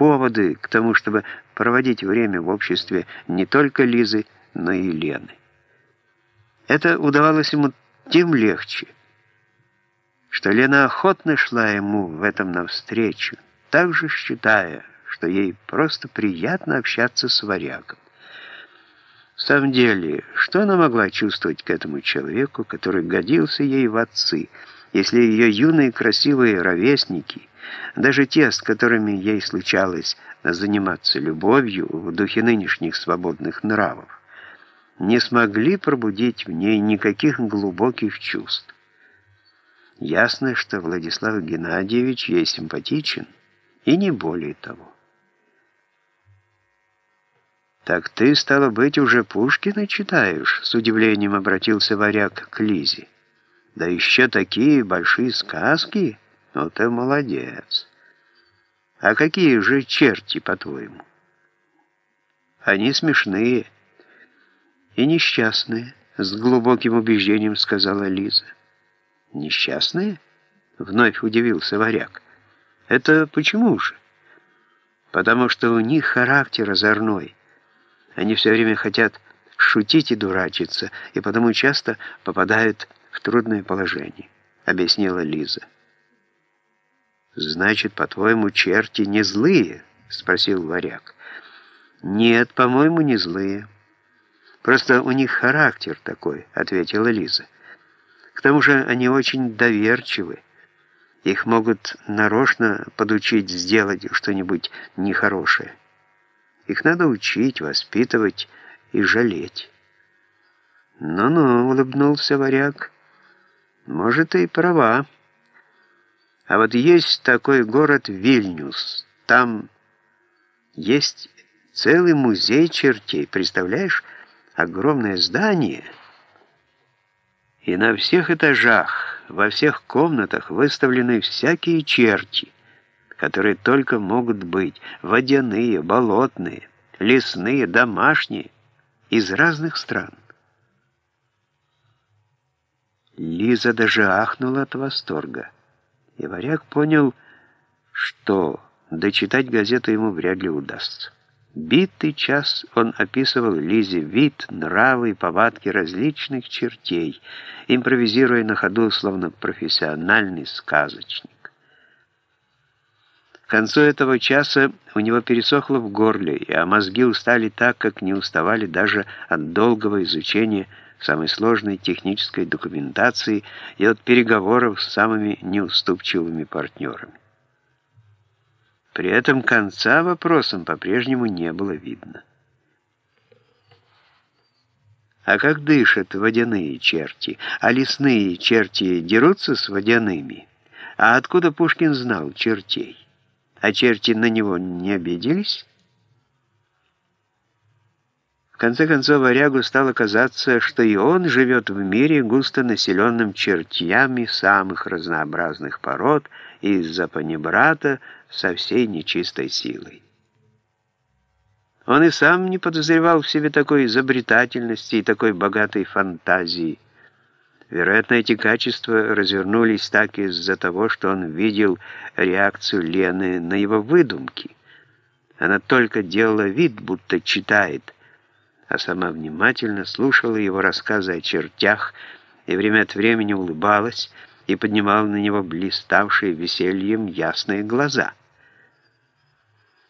поводы к тому, чтобы проводить время в обществе не только Лизы, но и Лены. Это удавалось ему тем легче, что Лена охотно шла ему в этом навстречу, также считая, что ей просто приятно общаться с варягом. В самом деле, что она могла чувствовать к этому человеку, который годился ей в отцы, если ее юные красивые ровесники, даже те, с которыми ей случалось заниматься любовью в духе нынешних свободных нравов, не смогли пробудить в ней никаких глубоких чувств. Ясно, что Владислав Геннадьевич ей симпатичен, и не более того. «Так ты, стало быть, уже Пушкина читаешь?» С удивлением обратился варяг к Лизе. «Да еще такие большие сказки? Ну ты молодец. А какие же черти, по-твоему?» «Они смешные» и несчастные», — с глубоким убеждением сказала Лиза. «Несчастные?» — вновь удивился варяг. «Это почему же?» «Потому что у них характер озорной. Они все время хотят шутить и дурачиться, и потому часто попадают в трудное положение», — объяснила Лиза. «Значит, по-твоему, черти не злые?» — спросил варяг. «Нет, по-моему, не злые». Просто у них характер такой, ответила Лиза. К тому же они очень доверчивы. Их могут нарочно подучить сделать что-нибудь нехорошее. Их надо учить, воспитывать и жалеть. «Ну-ну», — улыбнулся варяг, — «может, и права. А вот есть такой город Вильнюс. Там есть целый музей чертей, представляешь?» огромное здание, и на всех этажах, во всех комнатах выставлены всякие черти, которые только могут быть водяные, болотные, лесные, домашние, из разных стран. Лиза даже ахнула от восторга, и варяг понял, что дочитать газету ему вряд ли удастся. Битый час он описывал Лизе вид, нравы и повадки различных чертей, импровизируя на ходу, словно профессиональный сказочник. К концу этого часа у него пересохло в горле, а мозги устали так, как не уставали даже от долгого изучения самой сложной технической документации и от переговоров с самыми неуступчивыми партнерами. При этом конца вопросам по-прежнему не было видно. А как дышат водяные черти? А лесные черти дерутся с водяными? А откуда Пушкин знал чертей? А черти на него не обиделись? Конце концов, варягу стало казаться, что и он живет в мире, густо населенном чертями самых разнообразных пород, из-за панибрата, со всей нечистой силой. Он и сам не подозревал в себе такой изобретательности и такой богатой фантазии. Вероятно, эти качества развернулись так из-за того, что он видел реакцию Лены на его выдумки. Она только делала вид, будто читает, а сама внимательно слушала его рассказы о чертях и время от времени улыбалась и поднимала на него блиставшие весельем ясные глаза —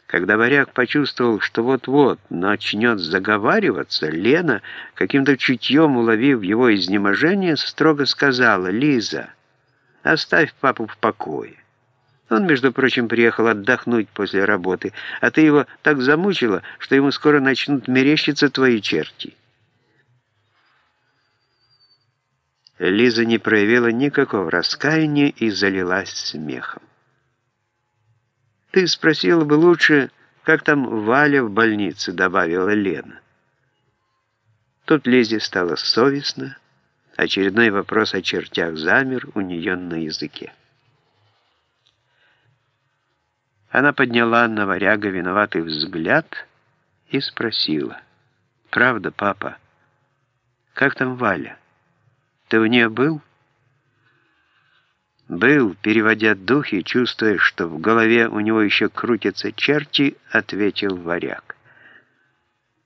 когда варяг почувствовал, что вот-вот начнет заговариваться, Лена, каким-то чутьем уловив его изнеможение, строго сказала, «Лиза, оставь папу в покое. Он, между прочим, приехал отдохнуть после работы, а ты его так замучила, что ему скоро начнут мерещиться твои черти». Лиза не проявила никакого раскаяния и залилась смехом. «Ты спросила бы лучше, как там Валя в больнице», — добавила Лена. Тут Лизе стало совестно. Очередной вопрос о чертях замер у нее на языке. Она подняла на варяга виноватый взгляд и спросила. «Правда, папа? Как там Валя? Ты у нее был?» «Был, переводя духи, чувствуя, что в голове у него еще крутятся черти», — ответил варяг.